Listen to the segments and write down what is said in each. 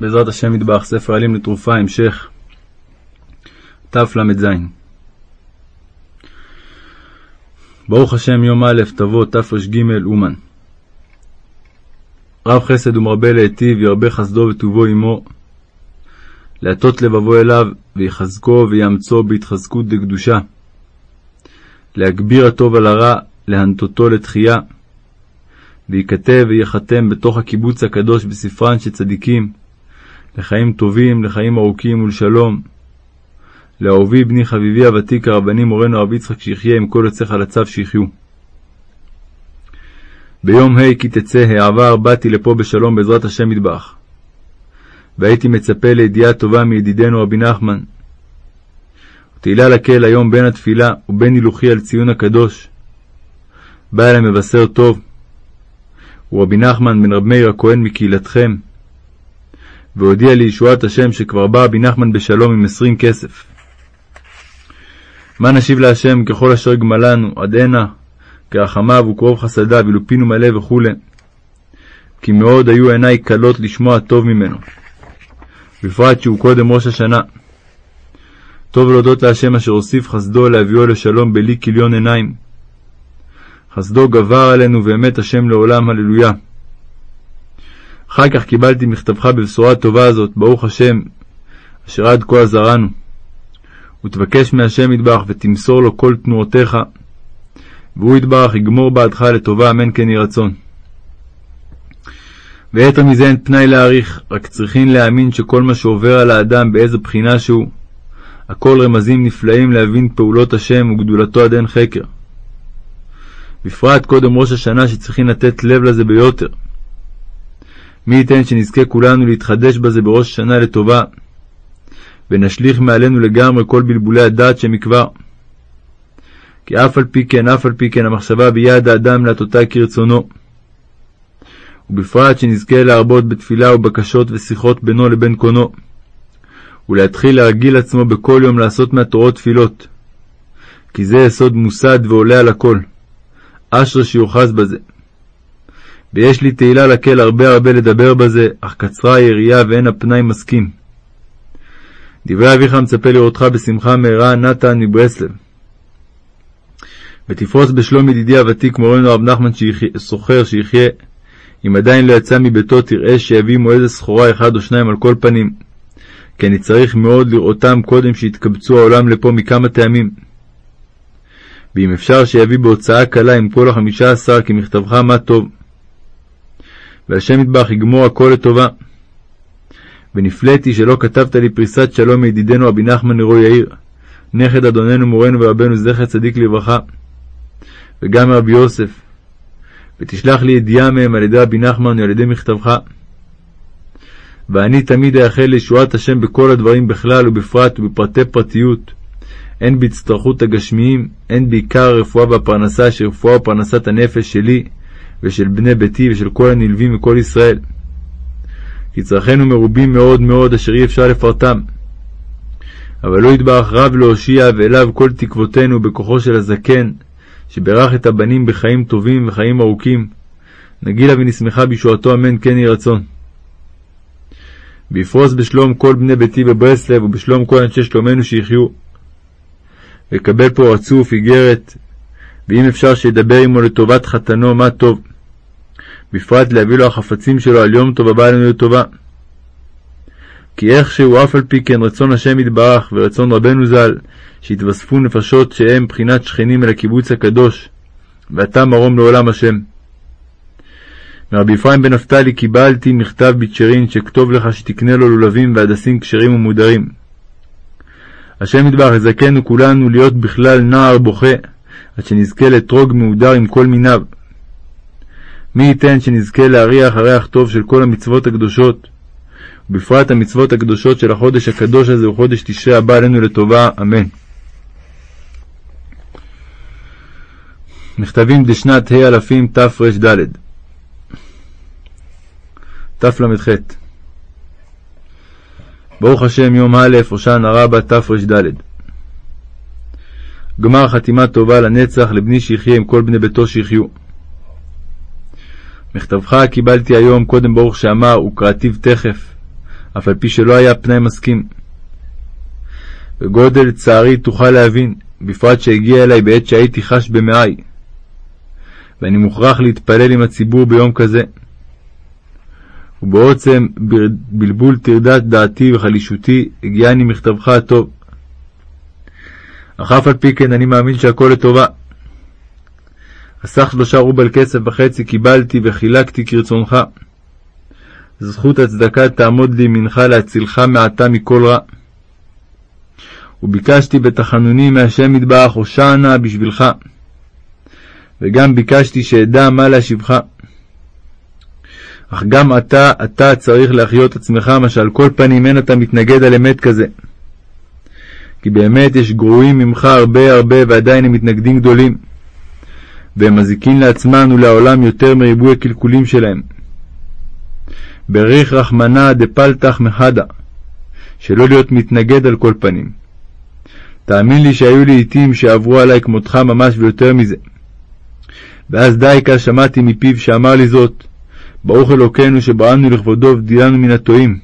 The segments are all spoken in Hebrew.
בעזרת השם מטבח, ספר עלים לתרופה, המשך, תל"ז. ברוך השם יום א' תבוא תר"ג אומן. רב חסד ומרבה להיטיב, ירבה חסדו וטובו עמו, להטות לבבו אליו, ויחזקו ויאמצו בהתחזקות דקדושה, להגביר הטוב על הרע, להנטותו לתחייה, וייכתב וייחתם בתוך הקיבוץ הקדוש בספרן של צדיקים, לחיים טובים, לחיים ארוכים ולשלום. לאהובי בני חביבי הוותיק הרבני מורנו הרב יצחק שיחיה עם כל יוצאיך לצו שיחיו. ביום ה' כי תצא העבר באתי לפה בשלום בעזרת השם מטבח. והייתי מצפה לידיעה טובה מידידנו רבי נחמן. ותהילה לקהל היום בין התפילה ובין הילוכי על ציון הקדוש. בא אלי מבשר טוב. הוא רבי נחמן בן רב מאיר הכהן מקהילתכם, והודיע לי ישועת השם שכבר בא רבי נחמן בשלום עם עשרים כסף. מה נשיב להשם ככל אשר גמלנו עד הנה, כרחמיו וקרוב חסדיו, ילופינו מלא וכו'. כי מאוד היו עיניי כלות לשמוע טוב ממנו. בפרט שהוא קודם ראש השנה. טוב להודות להשם אשר הוסיף חסדו להביאו לשלום בלי כליון עיניים. חסדו גבר עלינו ואמת השם לעולם, הללויה. אחר כך קיבלתי מכתבך בבשורה הטובה הזאת, ברוך השם, אשר עד כה עזרנו. ותבקש מהשם ידבח ותמסור לו כל תנועותיך, והוא ידבח יגמור בעדך לטובה, אמן כן יהי רצון. ויתר מזה אין פנאי להעריך, רק צריכים להאמין שכל מה שעובר על האדם באיזו בחינה שהוא, הכל רמזים נפלאים להבין פעולות השם וגדולתו עד אין חקר. בפרט קודם ראש השנה שצריכים לתת לב לזה ביותר. מי ייתן שנזכה כולנו להתחדש בזה בראש השנה לטובה, ונשליך מעלינו לגמרי כל בלבולי הדעת שמכבר. כי אף על פי כן, אף על פי כן, המחשבה ביד האדם להטותה כרצונו. ובפרט שנזכה להרבות בתפילה ובקשות ושיחות בינו לבין קונו, ולהתחיל להרגיל עצמו בכל יום לעשות מהתורות תפילות. כי זה יסוד מוסד ועולה על הכל. אשרי שיוחז בזה. ויש לי תהילה לקל הרבה הרבה לדבר בזה, אך קצרה היריעה ואין הפנאי מסכים. דברי אביך מצפה לראותך בשמחה מהרה, נתן מברסלב. ותפרוס בשלום ידידי הוותיק מורנו רב נחמן סוחר שיחיה, אם עדיין לא יצא מביתו תראה שיביא מועד סחורה אחד או שניים על כל פנים, כי אני צריך מאוד לראותם קודם שיתקבצו העולם לפה מכמה טעמים. ואם אפשר שיביא בהוצאה קלה עם כל החמישה עשר כמכתבך מה טוב. והשם יטבח יגמור הכל לטובה. ונפלאתי שלא כתבת לי פריסת שלום מידידנו רבי נחמן נרו יאיר, נכד אדוננו מורנו ורבנו זכר צדיק לברכה, וגם רבי יוסף, ותשלח לי ידיעה מהם על ידי רבי נחמן ועל ידי מכתבך. ואני תמיד אייחל לישועת השם בכל הדברים בכלל ובפרט ובפרטי פרטיות, הן בהצטרכות הגשמיים, הן בעיקר הרפואה והפרנסה, שרפואה ופרנסת הנפש שלי ושל בני ביתי ושל כל הנלווים וכל ישראל. כי צרכינו מרובים מאוד מאוד, אשר אי אפשר לפרטם. אבל לא יתברך רב להושיע, ואליו כל תקוותינו בכוחו של הזקן, שברך את הבנים בחיים טובים וחיים ארוכים. נגילה ונשמחה בישועתו, אמן כן יהי רצון. ויפרוס בשלום כל בני ביתי בברסלב, ובשלום כל אנשי שלומנו שיחיו. ויקבל פה רצוף איגרת, ואם אפשר שידבר עמו לטובת חתנו, מה טוב. בפרט להביא לו החפצים שלו על יום טוב הבא עלינו לטובה. כי איכשהו אף על פי כן רצון השם יתברך ורצון רבנו ז"ל, שיתווספו נפשות שהם בחינת שכנים אל הקיבוץ הקדוש, ואתה מרום לעולם השם. מרבי אפרים בן נפתלי קיבלתי מכתב בצ'רין שכתוב לך שתקנה לו לולבים והדסים כשרים ומודרים. השם יתברך יזכנו כולנו להיות בכלל נער בוכה, עד שנזכה לאתרוג מהודר עם כל מיניו. מי ייתן שנזכה להריח הריח טוב של כל המצוות הקדושות, ובפרט המצוות הקדושות של החודש הקדוש הזה וחודש תשרי הבא עלינו לטובה, אמן. מכתבים דשנת ה' אלפים תרד תל"ח ברוך השם יום א', הושענא רבה תרד. גמר חתימה טובה לנצח לבני שיחיה עם כל בני ביתו שיחיו. מכתבך קיבלתי היום קודם ברוך שאמר וקראתיו תכף, אף על פי שלא היה פנאי מסכים. וגודל צערי תוכל להבין, בפרט שהגיע אליי בעת שהייתי חש במעי, ואני מוכרח להתפלל עם הציבור ביום כזה. ובעוצם בלבול טרדת דעתי וחלישותי הגיעני מכתבך הטוב. אך אף על פי כן אני מאמין שהכל לטובה. הסך שלושה רובל כסף וחצי קיבלתי וחילקתי כרצונך. זכות הצדקה תעמוד לימינך להצילך מעתה מכל רע. וביקשתי בתחנונים מהשם מטבח הושענה בשבילך. וגם ביקשתי שאדע מה להשיבך. אך גם אתה, אתה צריך להחיות עצמך, מה שעל כל פנים אין אתה מתנגד על אמת כזה. כי באמת יש גרועים ממך הרבה הרבה, ועדיין הם מתנגדים גדולים. והם מזיקים לעצמם ולעולם יותר מריבוי הקלקולים שלהם. בריך רחמנא דפלתח מחדה, שלא להיות מתנגד על כל פנים. תאמין לי שהיו לי עתים שעברו עלי כמותך ממש ויותר מזה. ואז דייקה שמעתי מפיו שאמר לי זאת, ברוך אלוקינו שבראנו לכבודו ודילנו מן הטועים.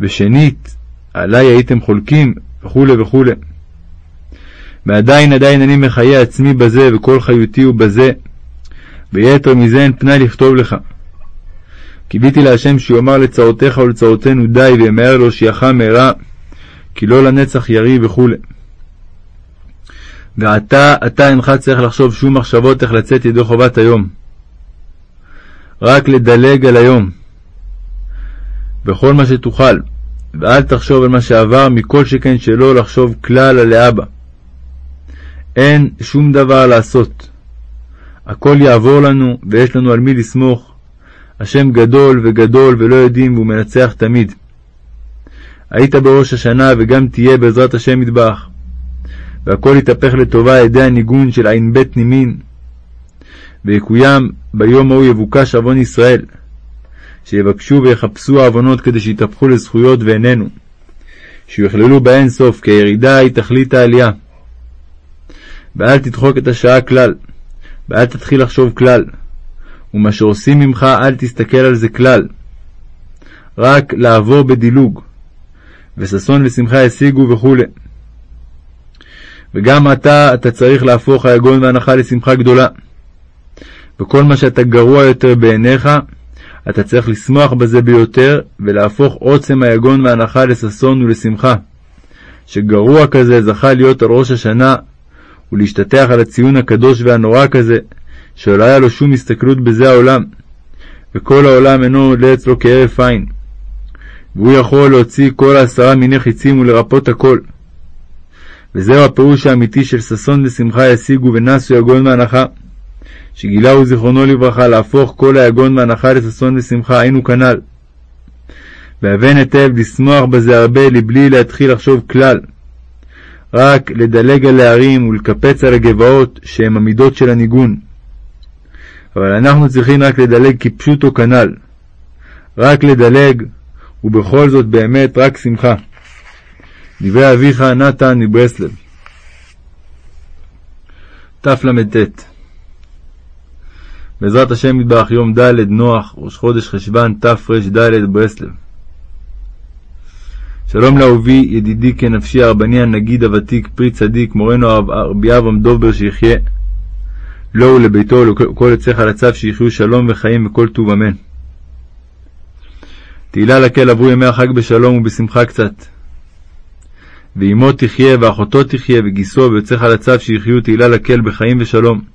ושנית, עלי הייתם חולקים, וכו' וכו'. ועדיין עדיין אני מחיה עצמי בזה, וכל חיותי הוא בזה, ויתר מזה אין פנאי לכתוב לך. קיוויתי להשם שיאמר לצרותיך ולצרותינו די, וימהר להושיעך מהרה, כי לא לנצח ירי וכו'. ועתה, אתה אינך צריך לחשוב שום מחשבות איך לצאת ידי חובת היום. רק לדלג על היום, בכל מה שתוכל, ואל תחשוב על מה שעבר, מכל שכן שלא לחשוב כלל על האבא. אין שום דבר לעשות. הכל יעבור לנו, ויש לנו על מי לסמוך. השם גדול וגדול ולא יודעים, והוא מנצח תמיד. היית בראש השנה, וגם תהיה בעזרת השם מטבח. והכל יתהפך לטובה על ידי הניגון של ע"ב נימין. ויקוים ביום ההוא יבוקש עוון ישראל, שיבקשו ויחפשו העוונות כדי שיתהפכו לזכויות ואיננו, שיוכללו באין סוף, כי הירידה היא תכלית העלייה. ואל תדחוק את השעה כלל, ואל תתחיל לחשוב כלל, ומה שעושים ממך אל תסתכל על זה כלל. רק לעבור בדילוג, וששון ושמחה ישיגו וכו'. וגם אתה, אתה צריך להפוך היגון והנחה לשמחה גדולה. וכל מה שאתה גרוע יותר בעיניך, אתה צריך לשמוח בזה ביותר, ולהפוך עוצם היגון והנחה לששון ולשמחה. שגרוע כזה זכה להיות על ראש השנה, ולהשתטח על הציון הקדוש והנורא כזה, שלא היה לו שום הסתכלות בזה העולם, וכל העולם אינו עולה אצלו כהרף עין. והוא יכול להוציא כל העשרה מיני חיצים ולרפות הכל. וזהו הפירוש האמיתי של ששון ושמחה ישיגו ונסו יגון והנחה. שגילהו זיכרונו לברכה להפוך כל היגון והנחה לששון ושמחה, היינו כנ"ל. והבן היטב לשמוח בזה הרבה לבלי להתחיל לחשוב כלל. רק לדלג על ההרים ולקפץ על הגבעות שהם המידות של הניגון. אבל אנחנו צריכים רק לדלג כפשוטו כנ"ל. רק לדלג, ובכל זאת באמת רק שמחה. דברי אביך נתן מברסלב. תל"ט בעזרת השם מטבח יום ד' נוח, ראש חודש חשוון תרד ברסלב. שלום לאהובי, ידידי כנפשי הרבני הנגיד הוותיק, פרי צדיק, מורנו רבי אברהם דובר שיחיה. לו ולביתו ולכל על הצו שיחיו שלום וחיים וכל טוב אמן. תהילה לקל עברו ימי החג בשלום ובשמחה קצת. ואמו תחיה ואחותו תחיה וגיסו ויוצאך על הצו שיחיו תהילה לקל בחיים ושלום.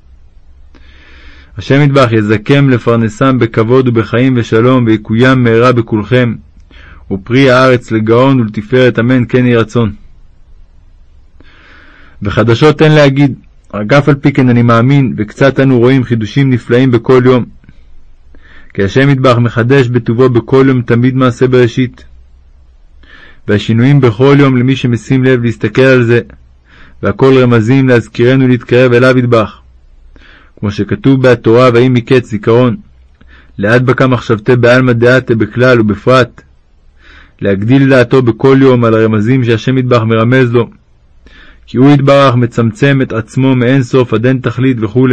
השם ידבח יזכם לפרנסם בכבוד ובחיים ושלום, ויקוים מהרה בכולכם, ופרי הארץ לגאון ולתפארת אמן כן יהי רצון. וחדשות אין להגיד, רק אף על פי כן אני מאמין, וקצת אנו רואים חידושים נפלאים בכל יום. כי השם ידבח מחדש בטובו בכל יום תמיד מעשה בראשית. והשינויים בכל יום למי שמשים לב להסתכל על זה, והכל רמזים להזכירנו להתקרב אליו ידבח. כמו שכתוב בהתורה, ויהי מקץ זיכרון, להדבקה מחשבתי בעלמא דעתה בכלל ובפרט, להגדיל דעתו בכל יום על הרמזים שהשם ידבח מרמז לו, כי הוא יתברך מצמצם את עצמו מאין סוף עד אין תכלית וכו'.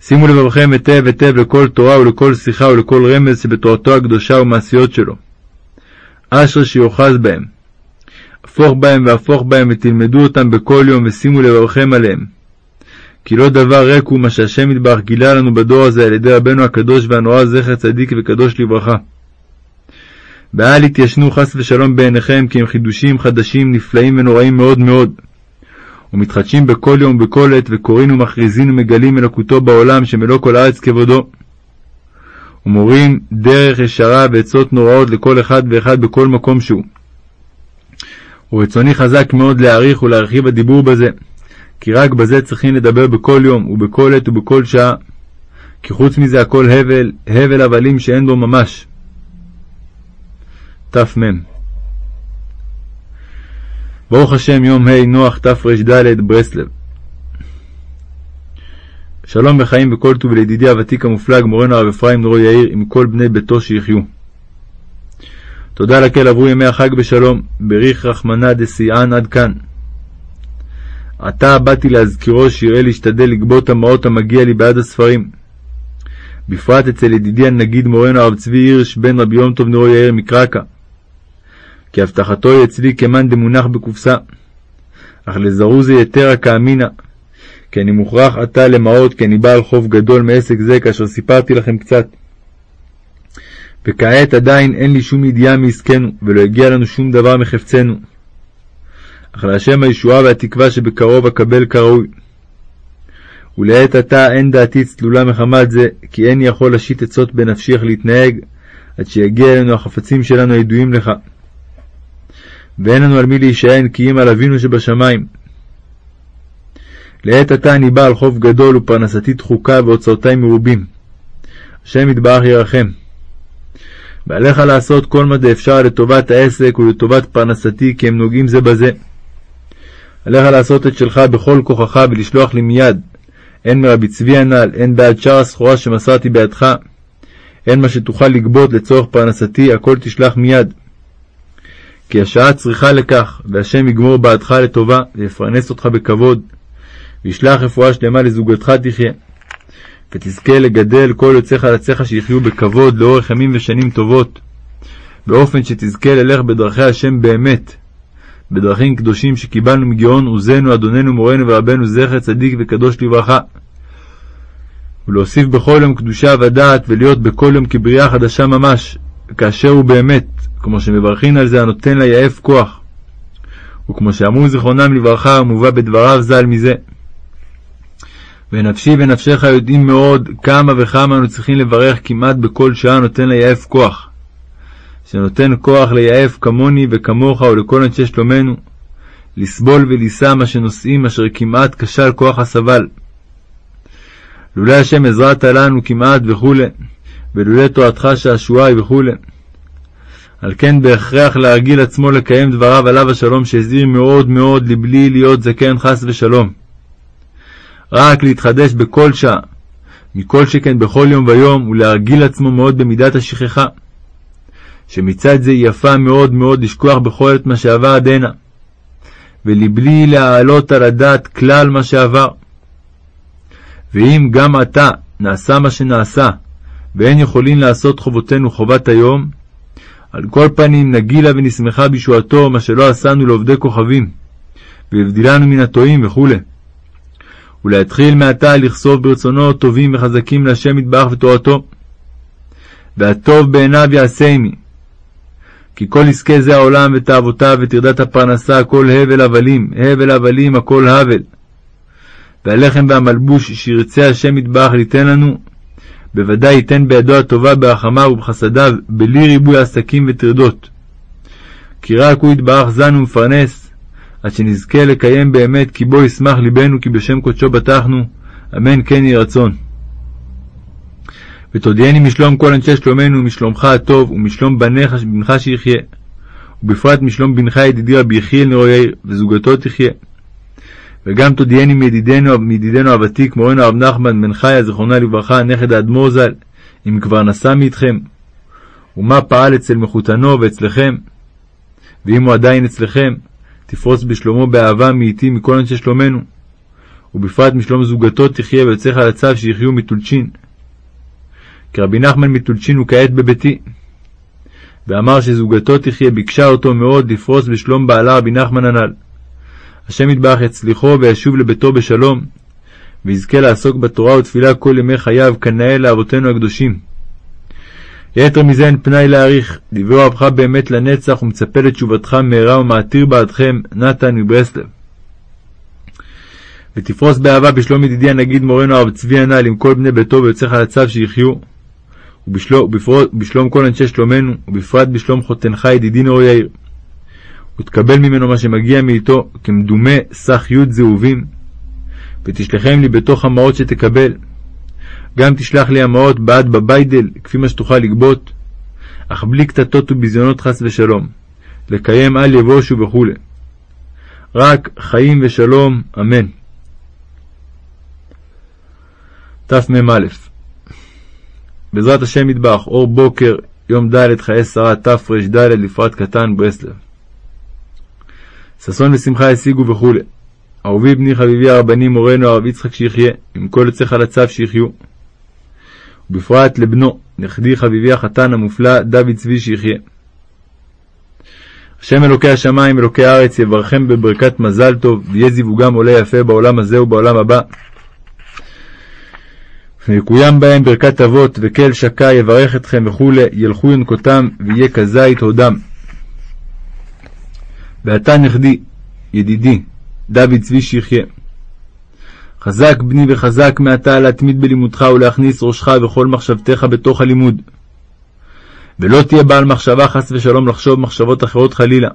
שימו לבבכם היטב היטב לכל תורה ולכל שיחה ולכל רמז שבתורתו הקדושה ומעשיות שלו. אשרי שיוחז בהם. הפוך בהם והפוך בהם ותלמדו אותם בכל יום ושימו לבבכם עליהם. כי לא דבר ריק הוא מה שהשם יתברך גילה לנו בדור הזה על ידי רבנו הקדוש והנורא זכר צדיק וקדוש לברכה. ואל יתיישנו חס ושלום בעיניכם כי הם חידושים חדשים נפלאים ונוראים מאוד מאוד. ומתחדשים בכל יום ובכל עת וקוראים ומכריזים ומגלים אלוקותו בעולם שמלוא כל הארץ כבודו. ומורים דרך ישרה ועצות נוראות לכל אחד ואחד בכל מקום שהוא. ורצוני חזק מאוד להעריך ולהרחיב הדיבור בזה, כי רק בזה צריכים לדבר בכל יום ובכל עת ובכל שעה, כי חוץ מזה הכל הבל, הבל הבלים שאין בו ממש. תמ ברוך השם יום ה' נוח תרד ברסלב שלום וחיים וכל טוב לידידי הוותיק המופלג מורנו הרב אפרים נורו יאיר עם כל בני ביתו שיחיו. תודה לקהל עברו ימי החג בשלום, בריך רחמנא דסיען עד כאן. עתה באתי להזכירו שיראה להשתדל לגבות המעות המגיע לי בעד הספרים. בפרט אצל ידידי הנגיד מורנו הרב צבי הירש בן רבי יום טוב נורו יאיר מקרקע. כי הבטחתו היא אצלי כמאן דמונח בקופסה. אך לזרוזי יתרה כאמינא, כי אני מוכרח עתה למעות, כי אני בעל חוב גדול מעסק זה, כאשר סיפרתי לכם קצת. וכעת עדיין אין לי שום ידיעה מעסקנו, ולא הגיע לנו שום דבר מחפצנו. אך להשם הישועה והתקווה שבקרוב אקבל כראוי. ולעת עתה אין דעתי צלולה מחמת זה, כי אין יכול להשית עצות בנפשי איך להתנהג, עד שיגיע אלינו החפצים שלנו הידועים לך. ואין לנו על מי להישען כי אם על אבינו שבשמיים. לעת עתה אני בעל חוב גדול ופרנסתי דחוקה והוצאותי מרובים. השם יתברך ירחם. ועליך לעשות כל מה דאפשר לטובת העסק ולטובת פרנסתי כי הם נוגעים זה בזה. עליך לעשות את שלך בכל כוחך ולשלוח לי מיד, הן מרבי צבי הנ"ל, הן בעד שאר הסחורה שמסרתי בידך, הן מה שתוכל לגבות לצורך פרנסתי, הכל תשלח מיד. כי השעה צריכה לכך, והשם יגמור בעדך לטובה, ויפרנס אותך בכבוד, וישלח רפואה שלמה לזוגתך תחיה. ותזכה לגדל כל יוצאיך לציך שיחיו בכבוד לאורך ימים ושנים טובות, באופן שתזכה ללך בדרכי השם באמת, בדרכים קדושים שקיבלנו מגאון עוזנו, אדוננו, מורנו ורבנו, זכר צדיק וקדוש לברכה. ולהוסיף בכל יום קדושה ודעת, ולהיות בכל יום כבריאה חדשה ממש, כאשר הוא באמת, כמו שמברכין על זה הנותן ליעף כוח. וכמו שאמרו זיכרונם לברכה, המובא בדבריו ז"ל מזה. ונפשי ונפשך יודעים מאוד כמה וכמה אנו צריכים לברך כמעט בכל שעה נותן ליעף כוח. שנותן כוח ליעף כמוני וכמוך ולכל אנשי שלומנו, לסבול ולישא מה שנושאים אשר כמעט כשל כוח הסבל. לולא השם עזרת לנו כמעט וכו', ולולא תורתך שעשועי וכו'. על כן בהכרח להרגיל עצמו לקיים דבריו עליו השלום שהזהיר מאוד מאוד לבלי להיות זקן חס ושלום. רק להתחדש בכל שעה, מכל שכן בכל יום ויום, ולהרגיל עצמו מאוד במידת השכחה. שמצד זה יפה מאוד מאוד לשכוח בכל עת מה שעבר עד הנה, ולבלי להעלות על הדעת כלל מה שעבר. ואם גם עתה נעשה מה שנעשה, ואין יכולים לעשות חובותינו חובת היום, על כל פנים נגילה ונשמחה בישועתו, מה שלא עשנו לעובדי כוכבים, והבדילנו מן הטועים וכו'. ולהתחיל מעתה לכסוף ברצונו טובים וחזקים להשם יתברך ותורתו. והטוב בעיניו יעשה עמי. כי כל עסקי זה העולם ותאוותיו וטרדת הפרנסה הכל הבל הבלים, הבל הבלים הכל הבל. והלחם והמלבוש שירצה השם יתברך ליתן לנו, בוודאי ייתן בידו הטובה ברחמיו ובחסדיו, בלי ריבוי עסקים וטרדות. כי רק הוא יתברך זן ומפרנס, עד שנזכה לקיים באמת, כי בו ישמח ליבנו, כי בשם קודשו בטחנו, אמן כן יהי רצון. ותודיעני משלום כל אנשי שלומנו, ומשלומך הטוב, ומשלום בניך, בנך שיחיה, ובפרט משלום בנך ידידי רבי יחיאל נרו יאיר, וזוגתו תחיה. וגם תודיעני מידידנו, מידידנו הוותיק, מורנו הרב נחמן בן חיה, זיכרונה לברכה, נכד האדמו"ר ז"ל, אם כבר נסע מאיתכם, ומה פעל אצל מחותנו ואצלכם, ואם הוא עדיין אצלכם, תפרוץ בשלומו באהבה מאיתי מכל אנשי שלומנו. ובפרט משלום זוגתו תחיה ויוצאך על הצו שיחיו מתולשין. כי רבי נחמן מתולשין הוא כעת בביתי. ואמר שזוגתו תחיה ביקשה אותו מאוד לפרוס בשלום בעלה רבי נחמן הנ"ל. השם יתברך יצליחו וישוב לביתו בשלום, ויזכה לעסוק בתורה ותפילה כל ימי חייו, כנאה לאבותינו הקדושים. יתר מזה אין פנאי להעריך, דברי רבך באמת לנצח, ומצפה לתשובתך מהרה ומעתיר בעדכם, נתן מברסלב. ותפרוס באהבה בשלום ידידי הנגיד מורנו הרב צבי הנ"ל עם כל בני ביתו ויוצאך על הצו שיחיו, ובשלום, כל אנשי שלומנו, ובפרט בשלום חותנך ידידי נאור יאיר. ותקבל ממנו מה שמגיע מאיתו כמדומה סך י' זהובים, ותשלחם לי בתוך המעות שתקבל. גם תשלח לי המעות בעד בביידל, כפי מה שתוכל לגבות, אך בלי קטטות וביזיונות חס ושלום, לקיים אל יבושו וכו'. רק חיים ושלום, אמן. תמ"א בעזרת השם ידבח, אור בוקר, יום ד' חיי שרה תר"ד לפרט קטן, ברסלב. ששון ושמחה השיגו וכו'. אהובי בני חביבי הרבני מורנו הרב יצחק שיחיה, עם כל יוצאיך לצו שיחיו. ובפרט לבנו, נכדי חביבי החתן המופלא, דוד צבי שיחיה. השם אלוקי השמיים, אלוקי הארץ, יברכם בברכת מזל טוב, ויהיה זיווגם עולה יפה בעולם הזה ובעולם הבא. ויקוים בהם ברכת אבות, וקל שקע יברך אתכם וכולי, ילכו ינקותם, ויהיה כזית הודם. ועתה נכדי, ידידי, דוד צבי שיחיה. חזק בני וחזק מעתה להתמיד בלימודך ולהכניס ראשך וכל מחשבתך בתוך הלימוד. ולא תהיה בעל מחשבה חס ושלום לחשוב מחשבות אחרות חלילה.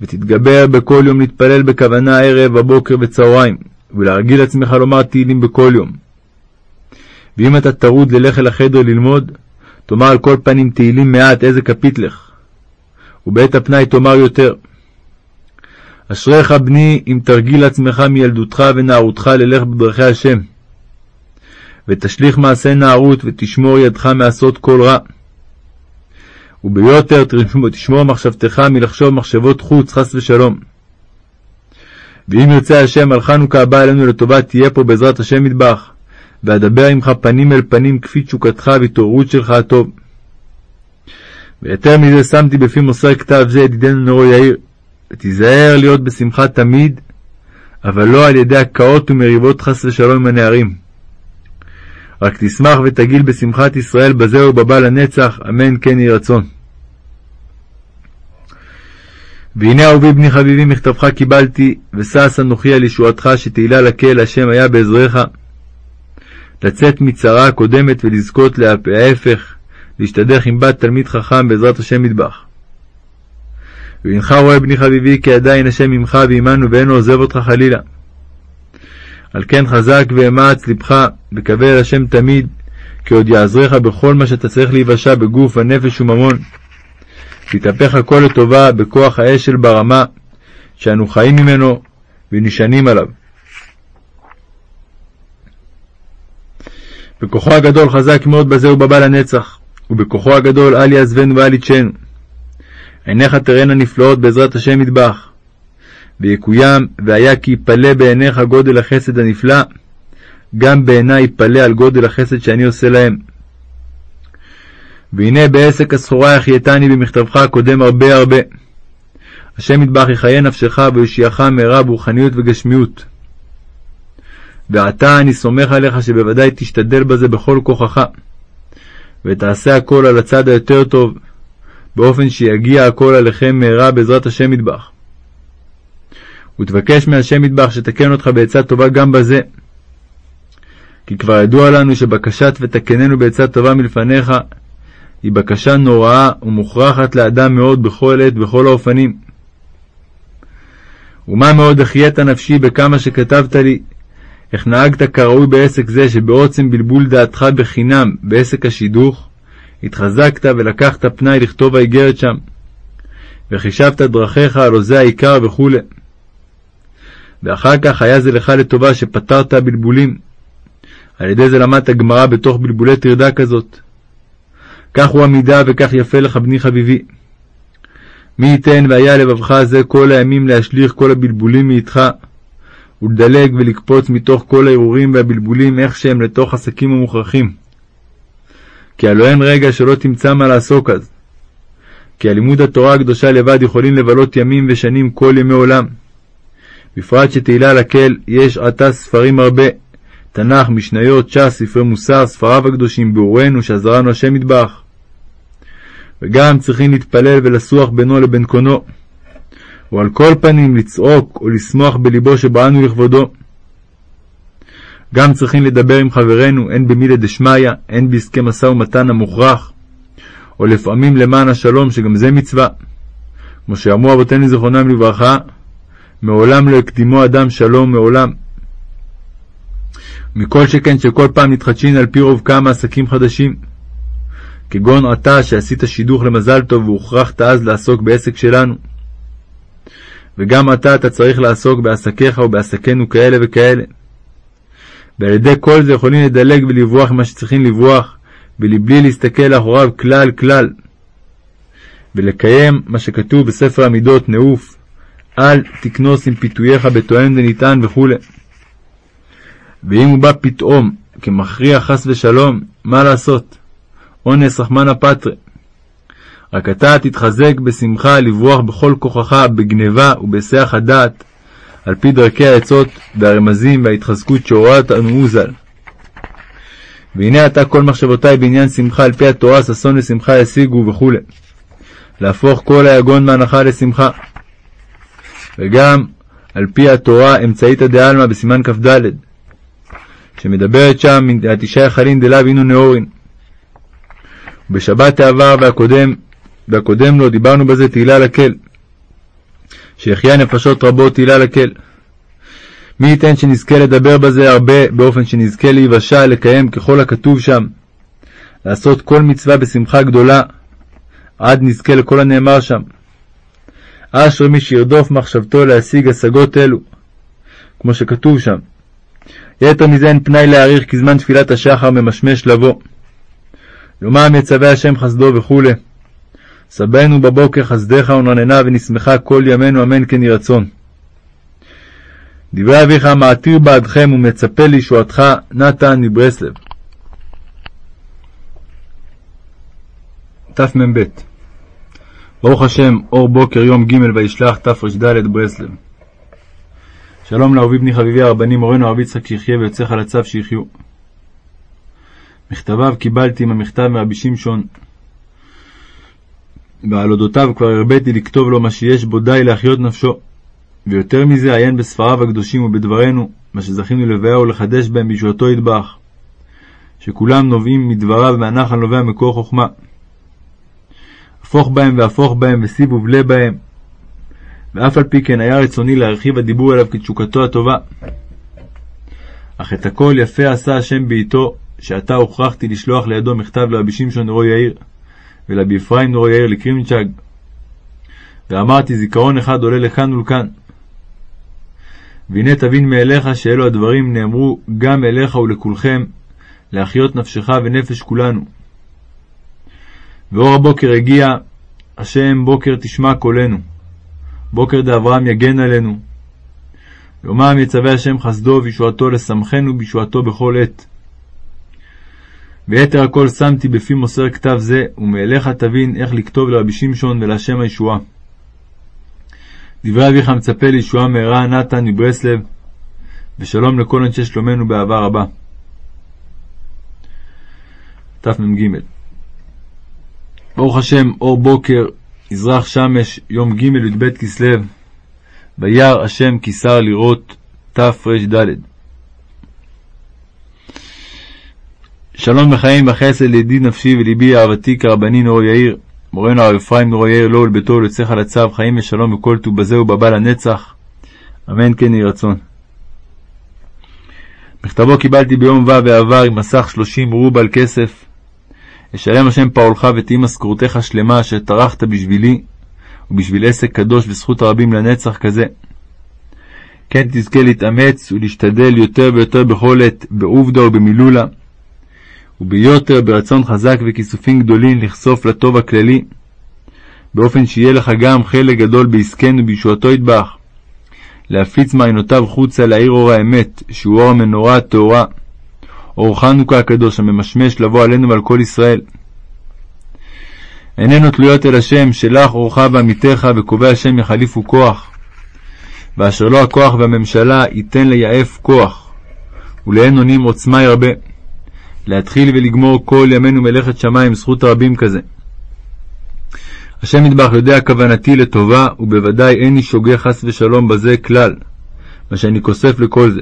ותתגבר בכל יום להתפלל בכוונה ערב, הבוקר וצהריים, ולהרגיל עצמך לומר תהילים בכל יום. ואם אתה טרוד ללך אל החדר ללמוד, תאמר על כל פנים תהילים מעט איזה כפית לך. ובעת הפנאי תאמר יותר. אשריך בני אם תרגיל עצמך מילדותך ונערותך ללך בדרכי השם. ותשליך מעשה נערות ותשמור ידך מעשות כל רע. וביותר תשמור מחשבתך מלחשוב מחשבות חוץ, חס ושלום. ואם ירצה השם על חנוכה הבא אלינו לטובה, תהיה פה בעזרת השם מטבח, ואדבר עמך פנים אל פנים כפי תשוקתך והתעוררות שלך הטוב. ויותר מזה שמתי בפי מוסר כתב זה ידידנו נורו יאיר, ותיזהר להיות בשמחה תמיד, אבל לא על ידי הקאות ומריבות חס ושלום עם הנערים. רק תשמח ותגיל בשמחת ישראל בזה ובבא לנצח, אמן כן יהי רצון. והנה אהובי בני חביבי מכתבך קיבלתי, ושש אנוכי על ישועתך שתהילה לקהל השם היה בעזרך. לצאת מצרה הקודמת ולזכות להפך, להשתדך עם בת תלמיד חכם בעזרת השם מטבח. והנך רואה בני חביבי כי עדיין השם עמך ועמנו ואין עוזב אותך חלילה. על כן חזק ואמץ לבך, וקווה אל השם תמיד, כי עוד יעזרך בכל מה שאתה צריך להיוושע בגוף, הנפש וממון. ויתהפך הכל לטובה בכוח האש של ברמה, שאנו חיים ממנו ונשענים עליו. בכוחו הגדול חזק מאוד בזה ובבא לנצח, ובכוחו הגדול אל יעזבנו ואל יתשנו. עיניך תראינה נפלאות בעזרת השם ידבח. ויקוים, והיה כי יפלא בעיניך גודל החסד הנפלא, גם בעיני יפלא על גודל החסד שאני עושה להם. והנה בעסק הסחורה החייתני במכתבך הקודם הרבה הרבה. השם ידבח יחיה נפשך ויושיעך מהרה ברוחניות וגשמיות. ועתה אני סומך עליך שבוודאי תשתדל בזה בכל כוחך, ותעשה הכל על הצד היותר טוב, באופן שיגיע הכל עליכם מהרה בעזרת השם מטבח. ותבקש מהשם מטבח שתקן אותך בעצה טובה גם בזה. כי כבר ידוע לנו שבקשת ותקננו בעצה טובה מלפניך היא בקשה נוראה ומוכרחת לאדם מאוד בכל עת, בכל האופנים. ומה מאוד החיית נפשי בכמה שכתבת לי, איך נהגת כראוי בעסק זה, שבעוצם בלבול דעתך בחינם בעסק השידוך, התחזקת ולקחת פנאי לכתוב האיגרת שם, וחישבת דרכיך על עוזי העיקר וכו'. ואחר כך היה זה לך לטובה שפתרת בלבולים. על ידי זה למדת גמרא בתוך בלבולי טרדה כזאת. כך הוא המידה וכך יפה לך בני חביבי. מי ייתן והיה לבבך זה כל הימים להשליך כל הבלבולים מאיתך, ולדלג ולקפוץ מתוך כל ההרהורים והבלבולים איך שהם לתוך עסקים המוכרחים. כי הלא אין רגע שלא תמצא מה לעסוק אז. כי על לימוד התורה הקדושה לבד יכולים לבלות ימים ושנים כל ימי עולם. בפרט שתהילה לקהל יש עתה ספרים הרבה, תנ"ך, משניות, ש"ס, ספרי מוסר, ספריו הקדושים, ביאורנו, שעזרנו השם יתברך. וגם צריכים להתפלל ולסוח בינו לבין קונו, או על כל פנים לצעוק או לשמוח בלבו שבראנו לכבודו. גם צריכים לדבר עם חברינו, הן במילי דשמיא, הן בעסקי משא ומתן המוכרח, או לפעמים למען השלום, שגם זה מצווה. כמו שאמרו אבותינו זיכרונם לברכה, מעולם לא הקדימו אדם שלום מעולם. מכל שכן שכל פעם נתחדשין על פי רוב כמה עסקים חדשים. כגון עתה שעשית שידוך למזל טוב והוכרחת אז לעסוק בעסק שלנו. וגם עתה אתה צריך לעסוק בעסקיך ובעסקינו כאלה וכאלה. ועל ידי כל זה יכולים לדלג ולברוח ממה שצריכים לברוח, ולבלי להסתכל לאחוריו כלל כלל. ולקיים מה שכתוב בספר המידות נעוף, אל תקנוס עם פיתוייך בטוען ונטען וכו'. ואם הוא בא פתאום, כמכריע חס ושלום, מה לעשות? אונס רחמנא פטרי. רק אתה תתחזק בשמחה לברוח בכל כוחך בגניבה ובהיסח הדעת, על פי דרכי העצות והרמזים וההתחזקות שהורדת לנו ז"ל. והנה עתה כל מחשבותי בעניין שמחה על פי התורה ששון ושמחה ישיגו וכו'. להפוך כל היגון מהנחה לשמחה. וגם על פי התורה אמצעיתא דעלמא בסימן כ"ד, שמדברת שם התשעה יחלין דלאו הינו נאורין. בשבת העבר והקודם, והקודם לו דיברנו בזה תהילה לקל. שהחיה נפשות רבות תהילה לקל. מי ייתן שנזכה לדבר בזה הרבה, באופן שנזכה להיוושע, לקיים ככל הכתוב שם, לעשות כל מצווה בשמחה גדולה, עד נזכה לכל הנאמר שם. אשר מי שירדוף מחשבתו להשיג השגות אלו, כמו שכתוב שם. יתר מזה אין פנאי להעריך כי זמן תפילת השחר ממשמש לבוא. יומם יצווה השם חסדו וכו'. סבנו בבוקר חסדך ונרננה ונשמחה כל ימינו אמן כן יהי רצון. דברי אביך מעתיר בעדכם ומצפה לישועתך נתן מברסלב. תמ"ב ברוך השם, אור בוקר יום ג' וישלח תר"ד ברסלב. שלום לאהובי בני חביבי הרבנים, מורנו הרב יצחק שיחיה ויוצא חלציו שיחיו. מכתביו קיבלתי עם המכתב מרבי שמשון, ועל אודותיו כבר הרביתי לכתוב לו מה שיש בו די להחיות נפשו. ויותר מזה, עיין בספריו הקדושים ובדברינו, מה שזכינו לבאר ולחדש בהם בישועתו ידבח, שכולם נובעים מדבריו מהנחל נובע מקור חוכמה. הפוך בהם והפוך בהם וסיב ובלה בהם. ואף על פי כן היה רצוני להרחיב הדיבור אליו כתשוקתו הטובה. אך את הכל יפה עשה השם בעתו, שעתה הוכרחתי לשלוח לידו מכתב לרבי שמשון נרו יאיר, ולרבי אפרים נרו יאיר לקרימצ'ג. ואמרתי זיכרון אחד עולה לכאן ולכאן. והנה תבין מאליך שאלו הדברים נאמרו גם אליך ולכולכם, להחיות נפשך ונפש כולנו. ואור הבוקר הגיע, השם בוקר תשמע קולנו. בוקר דאברהם יגן עלינו. יומם יצווה השם חסדו וישועתו לשמחנו בישועתו בכל עת. ויתר הכל שמתי בפי מוסר כתב זה, ומאליך תבין איך לכתוב לרבי שמשון ולהשם הישועה. דברי אביך מצפה לישועה מהרה נתן מברסלב, ושלום לכל אנשי שלומנו באהבה רבה. תמ"ג ברוך השם, אור בוקר, יזרח שמש, יום ג' י"ב כסלו, וירא השם כיסר לראות, תרד. שלום וחיים וחסד לידי נפשי ולבי אהבתי כרבני נור יאיר, מורנו הרב אפרים נור יאיר לו ולביתו ולצליח על הצו, חיים ושלום וכל טוב בזה ובבא לנצח, אמן כן יהי רצון. מכתבו קיבלתי ביום ו' בעבר עם מסך שלושים רובל כסף, אשלם השם פועלך ותהי משכורתך שלמה אשר טרחת בשבילי ובשביל עסק קדוש וזכות הרבים לנצח כזה. כן תזכה להתאמץ ולהשתדל יותר ויותר בכל עת, בעובדה ובמילולה, וביותר ברצון חזק וכיסופים גדולים לחשוף לטוב הכללי, באופן שיהיה לך גם חלק גדול בעסקנו בישועתו ידבח, להפיץ מעיינותיו חוצה להאיר אור האמת, שהוא אור המנורה הטהורה, אור חנוכה הקדוש הממשמש לבוא עלינו ועל כל ישראל. איננו תלויות אל השם, שלח אורך ועמיתך, וקובע השם יחליפו כוח. ואשר לו הכוח והממשלה ייתן ליעף כוח, ולאין אונים עוצמה ירבה. להתחיל ולגמור כל ימינו מלאכת שמיים, זכות הרבים כזה. השם מטבח יודע כוונתי לטובה, ובוודאי איני שוגה חס ושלום בזה כלל, מה שאני כוסף לכל זה.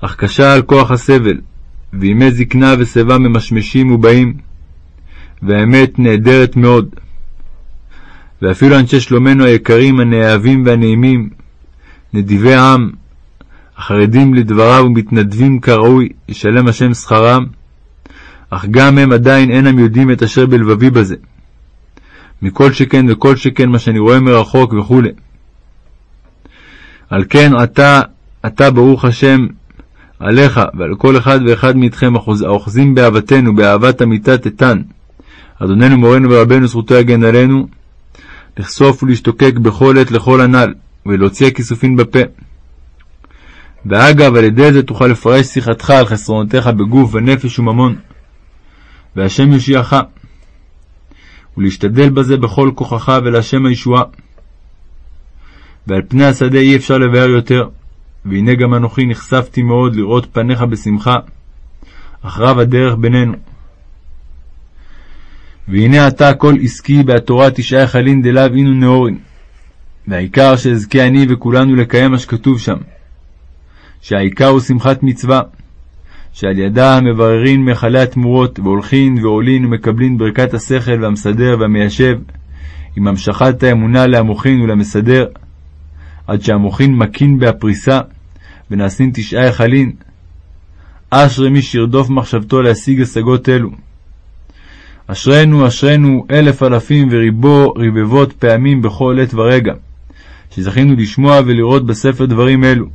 אך קשה על כוח הסבל, וימי זקנה ושיבה ממשמשים ובאים, והאמת נהדרת מאוד. ואפילו אנשי שלומנו היקרים, הנאהבים והנעימים, נדיבי עם, החרדים לדבריו ומתנדבים כראוי, ישלם השם שכרם, אך גם הם עדיין אינם יודעים את אשר בלבבי בזה. מכל שכן וכל שכן מה שאני רואה מרחוק וכו'. על כן אתה, אתה ברוך השם, עליך ועל כל אחד ואחד מאיתכם האוחזים באהבתנו, באהבת אמיתת איתן. אדוננו מורנו ורבנו זכותו יגן עלינו, לחשוף ולהשתוקק בכל עת לכל הנ"ל, ולהוציא הכיסופין בפה. ואגב, על ידי זה תוכל לפרש שיחתך על חסרונותיך בגוף ונפש וממון, והשם יושיעך, ולהשתדל בזה בכל כוחך ולהשם הישועה. ועל פני השדה אי אפשר לבאר יותר, והנה גם אנוכי נחשפתי מאוד לראות פניך בשמחה, רב הדרך בינינו. והנה עתה כל עסקי בהתורה תשעה חלין דלאו אינו נאורין. והעיקר שאזכה אני וכולנו לקיים מה שכתוב שם. שהעיקר הוא שמחת מצווה, שעל ידה מבררין מכלי התמורות, והולכין ועולין ומקבלין ברכת השכל והמסדר והמיישב, עם המשכת האמונה להמוחין ולמסדר, עד שהמוחין מקין בהפריסה, ונעשין תשעה היכלין. אשרי מי שירדוף מחשבתו להשיג השגות אלו. אשרינו, אשרינו, אלף אלפים וריבו רבבות פעמים בכל עת ורגע, שזכינו לשמוע ולראות בספר דברים אלו.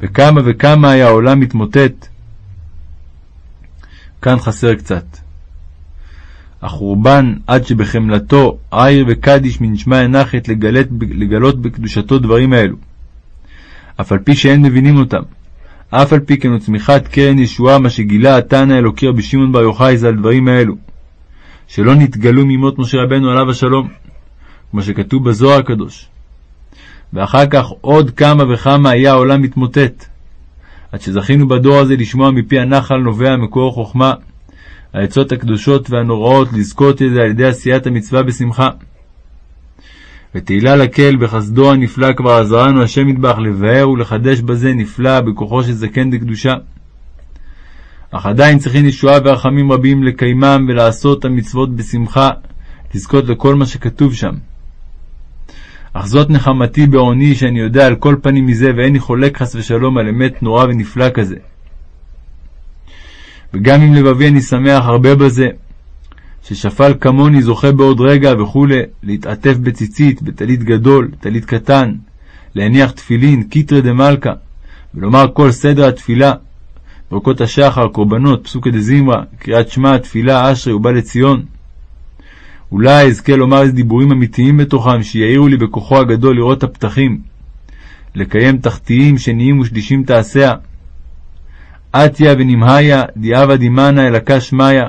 וכמה וכמה היה העולם מתמוטט. כאן חסר קצת. החורבן, עד שבחמלתו עיר וקדיש מנשמע הנחת לגלות, לגלות בקדושתו דברים האלו. אף על פי שאין מבינים אותם. אף על פי כן וצמיחת קרן ישועה, מה שגילה התנא האלוקי רבי שמעון בר יוחאי זה על דברים האלו. שלא נתגלו מימות משה רבנו עליו השלום, כמו שכתוב בזוהר הקדוש. ואחר כך עוד כמה וכמה היה העולם מתמוטט, עד שזכינו בדור הזה לשמוע מפי הנחל נובע מקור חוכמה, העצות הקדושות והנוראות לזכות את זה על ידי עשיית המצווה בשמחה. ותהילה לקהל בחסדו הנפלא כבר עזרנו השם מטבח לבאר ולחדש בזה נפלא בכוחו של זקן דקדושה. אך עדיין צריכים ישועה ורחמים רבים לקיימם ולעשות המצוות בשמחה, לזכות לכל מה שכתוב שם. אך זאת נחמתי בעוני שאני יודע על כל פנים מזה ואיני חולק חס ושלום על אמת נורא ונפלא כזה. וגם עם לבבי אני שמח הרבה בזה, ששפל כמוני זוכה בעוד רגע וכולי להתעטף בציצית, בטלית גדול, טלית קטן, להניח תפילין, קיטרא דמלכא, ולומר כל סדר התפילה, ברכות השחר, קורבנות, פסוקא דזמרה, קריאת שמע, תפילה, אשרי ובא לציון. אולי אזכה לומר איזה דיבורים אמיתיים בתוכם, שיעירו לי בכוחו הגדול לראות את הפתחים, לקיים תחתיים, שניים ושלישים תעשיה. עטיה ונמהיה, דיאבה דימנה, אלקה שמיא,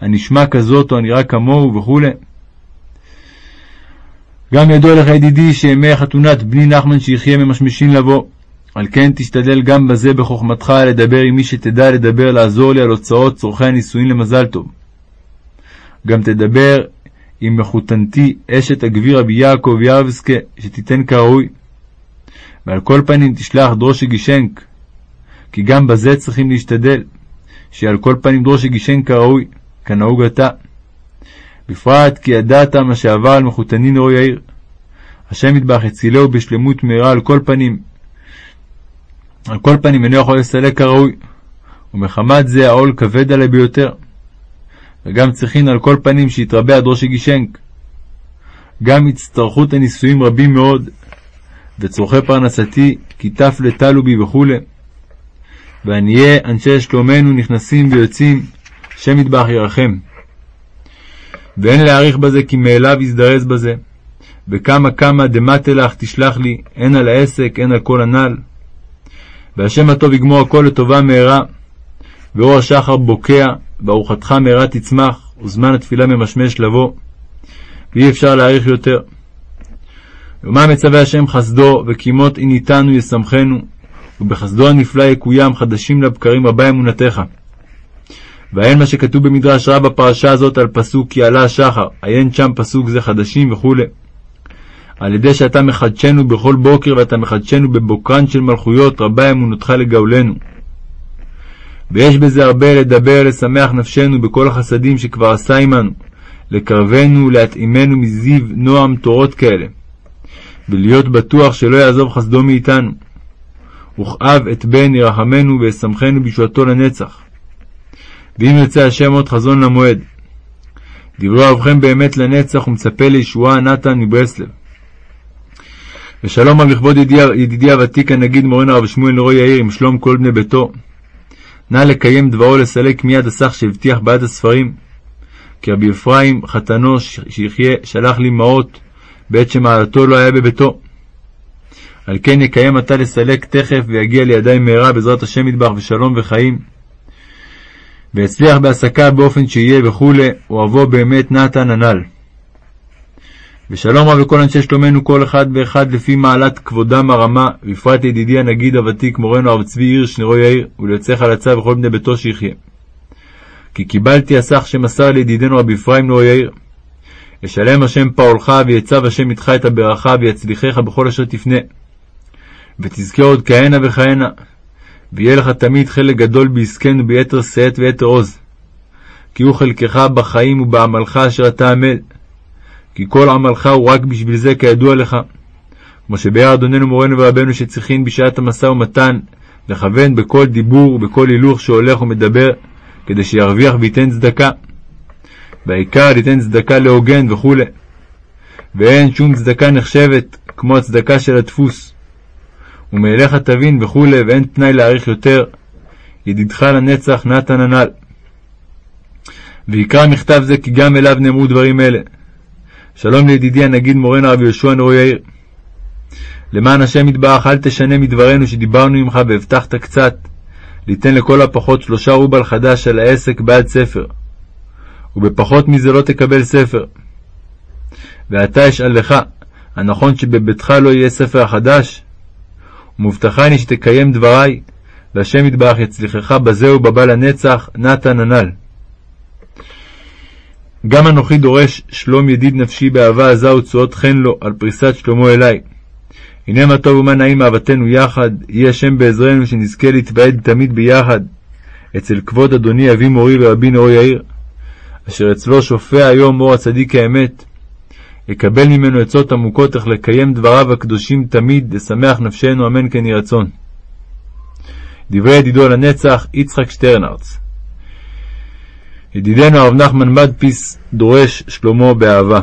הנשמע כזאת או הנראה כמוהו וכו'. גם ידוע לך ידידי שימי חתונת בני נחמן שיחיה ממשמשין לבוא. על כן תשתדל גם בזה בחוכמתך לדבר עם מי שתדע לדבר לעזור לי על הוצאות צורכי הנישואין למזל טוב. גם תדבר עם מחותנתי אשת הגביר רבי יעקב ירבסקה שתיתן כראוי. ועל כל פנים תשלח דרושי גישנק, כי גם בזה צריכים להשתדל, שעל כל פנים דרושי גישנק כראוי, כנהוג עתה. בפרט כי ידעת מה שעבר על מחותני נאור יאיר. השם יטבח הצילהו בשלמות מהרה על כל פנים, על כל פנים אינו יכול לסלק כראוי, ומחמת זה העול כבד עלי ביותר. וגם צריכין על כל פנים שיתרבה עד ראש הגישנק. גם הצטרכות הנישואים רבים מאוד, וצורכי פרנסתי, כי תף לטלו בי וכו'. ועניי אנשי שלומנו נכנסים ויוצאים, שם יטבח ירחם. ואין להעריך בזה כי מאליו יזדרז בזה, וכמה כמה דמטה תשלח לי, הן על העסק, הן על כל הנ"ל. והשם הטוב יגמור הכל לטובה מהרה, ואור השחר בוקע, וארוחתך מהרה תצמח, וזמן התפילה ממשמש לבוא, ואי אפשר להאריך יותר. ומה מצווה השם חסדו, וקימות אין איתנו ישמחנו, ובחסדו הנפלא יקוים חדשים לבקרים רבה אמונתך. ועיין מה שכתוב במדרש רב בפרשה הזאת על פסוק כי עלה השחר, עיין שם פסוק זה חדשים וכו'. על ידי שאתה מחדשנו בכל בוקר ואתה מחדשנו בבוקרן של מלכויות, רבה אמונתך לגאולנו. ויש בזה הרבה לדבר לשמח נפשנו בכל החסדים שכבר עשה עמנו, לקרבנו ולהתאימנו מזיו נועם תורות כאלה, ולהיות בטוח שלא יעזוב חסדו מאיתנו. וכאב את בן ירחמנו וישמחנו בישועתו לנצח. ואם ירצה השם עוד חזון למועד. דברי אוהבכם באמת לנצח ומצפה לישועה נתן מברסלב. ושלום על לכבוד ידידי הוותיק הנגיד מורנו הרב שמואל נרו יאיר עם שלום כל בני ביתו. נא לקיים דברו לסלק מיד הסך שהבטיח בעד הספרים. כי רבי אפרים חתנו שיחיה שלח לי מעות בעת שמעלתו לא היה בביתו. על כן יקיים עתה לסלק תכף ויגיע לידיים מהרה בעזרת השם ידבח ושלום וחיים. והצליח בעסקה באופן שיהיה וכולי, אוהבו באמת נתן הנ"ל. ושלום רב לכל אנשי שלומנו כל אחד ואחד לפי מעלת כבודם הרמה, בפרט ידידי הנגיד הוותיק מורנו הרב צבי הירש נרו יאיר, וליוצא חלצה וכל בני ביתו שיחיה. כי קיבלתי הסך שמסר לידידנו רבי אפרים נרו יאיר. ישלם השם פועלך ויצב השם איתך את הברכה ויצליחך בכל אשר תפנה. ותזכה עוד כהנה וכהנה, ויהיה לך תמיד חלק גדול בעסקנו ביתר שאת ויתר עוז. כי הוא חלקך בחיים ובעמלך אשר אתה עמל. כי כל עמלך הוא רק בשביל זה כידוע לך. כמו שביאר אדוננו מורנו ורבנו שצריכין בשעת המשא ומתן לכוון בכל דיבור ובכל הילוך שהולך ומדבר, כדי שירוויח וייתן צדקה. והעיקר ליתן צדקה להוגן וכו'. ואין שום צדקה נחשבת כמו הצדקה של הדפוס. ומאליך תבין וכו', ואין תנאי להאריך יותר. ידידך לנצח נתן הנ"ל. ויקרא מכתב זה כי גם אליו נאמרו דברים אלה. שלום לידידי הנגיד מורנו רבי יהושע נרו יאיר. למען השם יתברך אל תשנה מדברנו שדיברנו עמך והבטחת קצת, ליתן לכל הפחות שלושה רובל חדש על העסק בעד ספר, ובפחות מזה לא תקבל ספר. ועתה אשאלך, הנכון שבביתך לא יהיה ספר החדש? ומובטחני שתקיים דברי, והשם יתברך יצליחך בזה ובבא לנצח, נתן הנ"ל. גם אנוכי דורש שלום ידיד נפשי באהבה עזה ותשואות חן לו על פריסת שלומו אלי. הנה מה טוב ומה נעים אהבתנו יחד, יהי השם בעזרנו שנזכה להתוועד תמיד ביחד, אצל כבוד אדוני אבי מורי ורבי נאור יאיר, אשר אצלו שופע היום אור הצדיק האמת, יקבל ממנו עצות עמוקות איך לקיים דבריו הקדושים תמיד, לשמח נפשנו, אמן כן יהי רצון. דברי ידידו לנצח, יצחק שטרנרץ. ידידנו הרב נחמן מדפיס דורש שלמה באהבה.